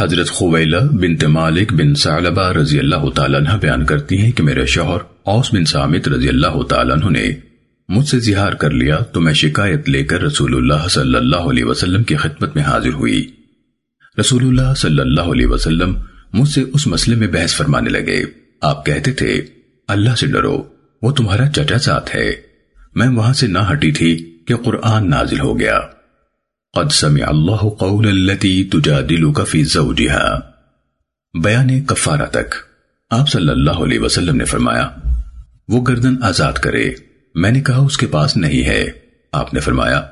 حضرت خویلہ بنت مالک بن سعلبہ رضی اللہ تعالیٰ عنہ بیان کرتی ہیں کہ میرے شوہر اوس بن سامت رضی اللہ تعالیٰ عنہ نے مجھ سے زہار کر لیا تو میں شکایت لے کر رسول اللہ صلی اللہ علیہ وسلم کی خدمت میں حاضر ہوئی۔ رسول اللہ صلی اللہ علیہ وسلم مجھ سے اس مسئلے میں بحث فرمانے لگے۔ آپ کہتے تھے، اللہ سے ڈرو، وہ تمہارا چچا ساتھ ہے۔ میں وہاں سے نہ ہٹی تھی کہ قرآن نازل ہو گیا۔ قد سمع اللہ قول التي تجادلك في زوجها بیان کفارہ تک۔ آپ صلی اللہ علیہ وسلم نے فرمایا، وہ گردن آزاد کرے۔ میں نے کہا، اس کے پاس نہیں ہے۔ آپ نے فرمایا،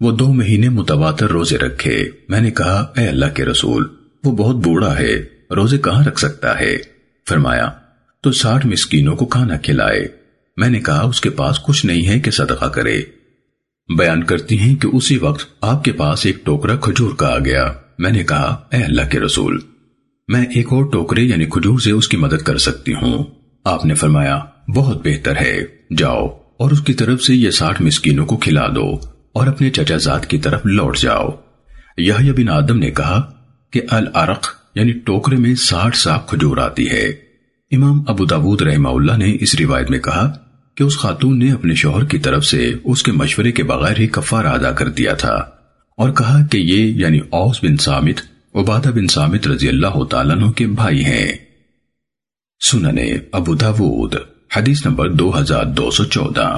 وہ دو مہینے متواتر روزے رکھے۔ میں نے کہا، اے اللہ کے رسول، وہ بہت بوڑھا ہے، روزے کہاں رکھ سکتا ہے؟ فرمایا، تو ساٹھ مسکینوں کو کھانا کھلائے۔ میں نے کہا، اس کے پاس کچھ نہیں ہے کہ صدقہ کرے۔ بیان کرتی ہیں کہ اسی وقت آپ کے پاس ایک ٹوکرا کھجور کا آ گیا۔ میں نے کہا، اے اللہ کے رسول، میں ایک اور ٹوکرے یعنی کھجور سے اس کی مدد کر سکتی ہوں۔ آپ نے فرمایا، بہت بہتر ہے، جاؤ اور اس کی طرف سے یہ ساٹھ مسکینوں کو کھلا دو اور اپنے چچا زاد کی طرف لوٹ جاؤ۔ یہ بن آدم نے کہا کہ العرق یعنی ٹوکرے میں ساٹھ ساکھ کھجور آتی ہے۔ امام ابو داود رحمہ اللہ نے اس روایت میں کہا کہ اس خاتون نے اپنے شوہر کی طرف سے اس کے مشورے کے بغیر ہی کفار ادا کر دیا تھا اور کہا کہ یہ یعنی اوس بن سامت عبادہ بن سامت رضی اللہ تعالیٰ عنہ کے بھائی ہیں۔ سننے ابو داود، حدیث نمبر دو ہزار دو سو چودہ۔